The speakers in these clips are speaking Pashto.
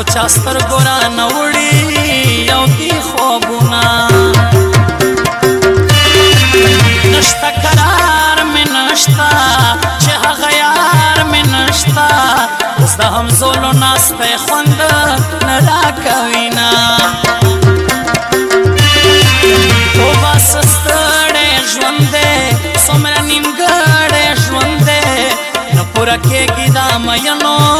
یو چاستر ګورا نوړي یو دی خوبونه نشتا قرار می نشتا چې هغه یار می نشتا اوس د هم زولو ناس په خوند نه را کوي نه تو بس ستړې ژوندې څومره نیمګړې ژوندې نه پوره کېږي دا مینو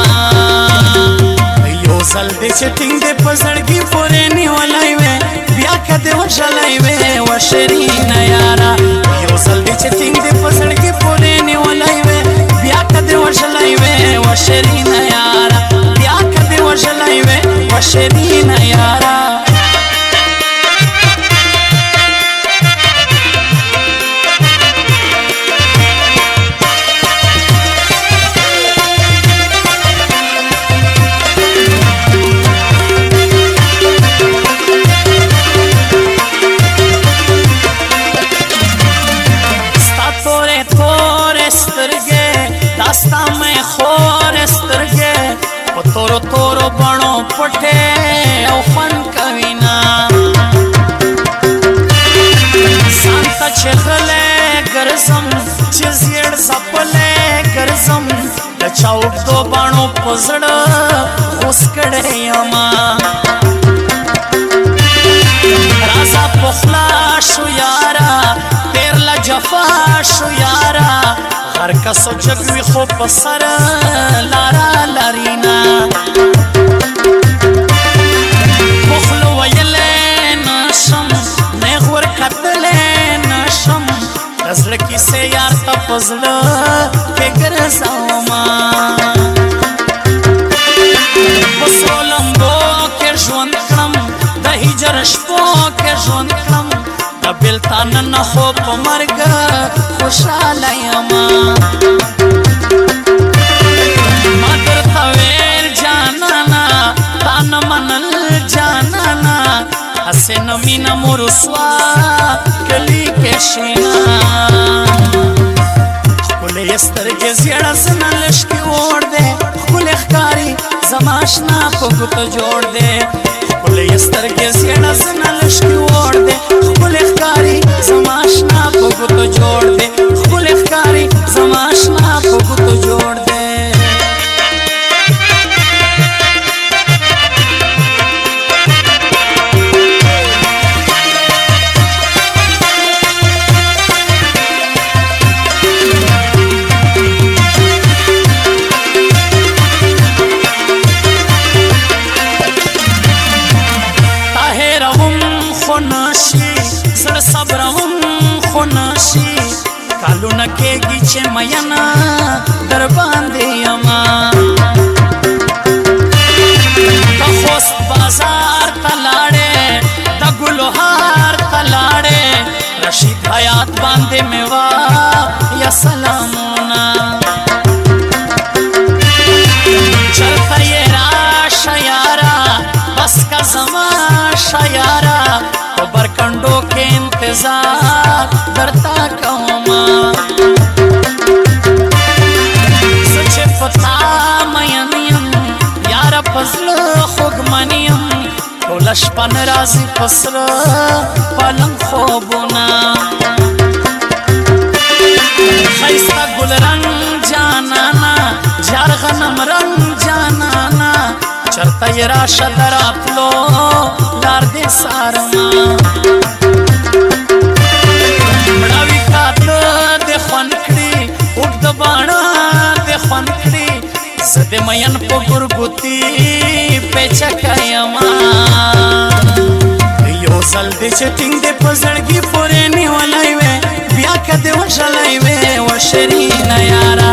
خپل دې چې ټینګ دې په زړګي پورې نیولای وې بیا کده وشلای وې وشری نه یارا یو سل دې چې ټینګ دې په زړګي پورې نیولای وې بیا کده وشلای وې وشری نه یارا بیا کده وشلای وې وشری نه یارا پټه او فن کوینا سانتا چغله ګرځم چې زیړ سپلې ګرځم د چاوټ دو باڼو پزړ اوس کړه یما رازا پخلا شو یارا تیر لا جفا شو یارا هر کس چې وي خو په سر لارا لارینا پزلا فکر سوما وسولم بو کې ژوند کړم د هجر شپو کې ژوند کړم د بلتان نه خو په مرګ خوشاله یم ما درته ویل جانانا تان منل جانانا حسن مینا مرسوا کلی کې شینا مې سترګې زیړه سن لشکې وړ دې خپل ښکاری زماشنا په ګوتو جوړ دې خپل سترګې زیړه سن لشکې وړ دې خپل ښکاری زماشنا په ګوتو جوړ دې خپل ښکاری زماشنا په ګوتو جوړ नके गीचे मयना दरबांदे अमा तखोस बाजार तलाड़े तगुलहार तलाड़े रशीद हयात बांदे मेवा या सलामोना चलता ये राशयारा बस का जमा शयारा तो के इंतजार شپن رازی پسر پلنگ خوبونا خیستا گل رنگ جانانا جار غنم رنگ جانانا چرتا یراشد راپلو لار دی سارما د مین په ګورګوتی پېچکا یما یو سل دې چټینګ دې پزړګي پورې نیولای وې بیا کده وشلای وې وشری نه یارا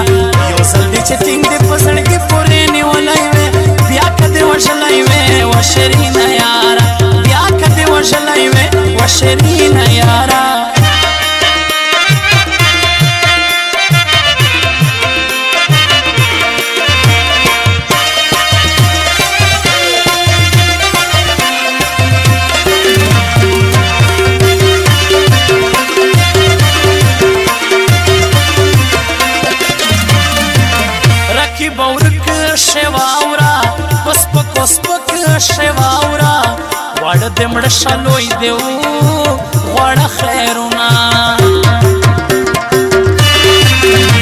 کې بورک شواورا پس پک پس پک شواورا وړ دې مړ شلوي دیو وړ خیرونه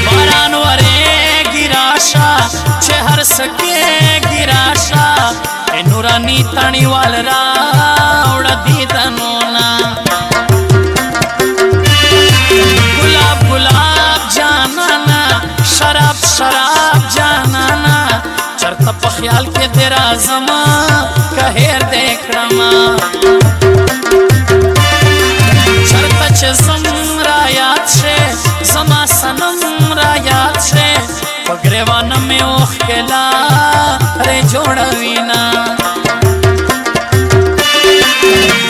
باران وره ګراشا چې هر سکه ګراشا نورانی تانی والرا وړ دې دنو خیال کې دې راځم که هېر دې کړم چرته چې زم را یاد شې زما سنم را یاد شې په ګریوان مې اوخ کلا رې جوړوي نه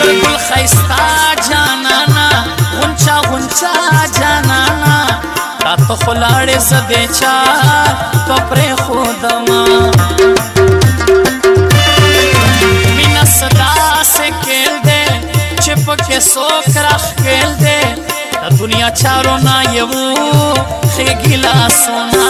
تر ګل خيستا جانانا غونچا غونچا خلاړې زده چا په پرې خودما مینا صدا سے کېل دے چپ کې سو کرخ کېل دے د دنیا چارو نه یو خېګي لاسونه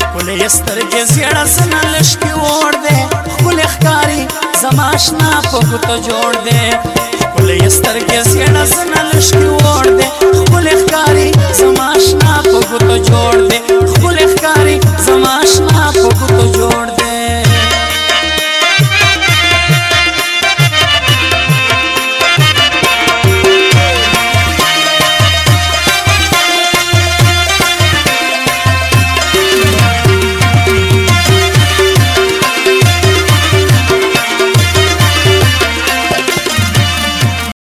خپل سترګې زیړه سن لښتي ور دے خپل ښکاری زماشنا په ګوتو جوړ دے خپل سترګې زیړه سن لښتي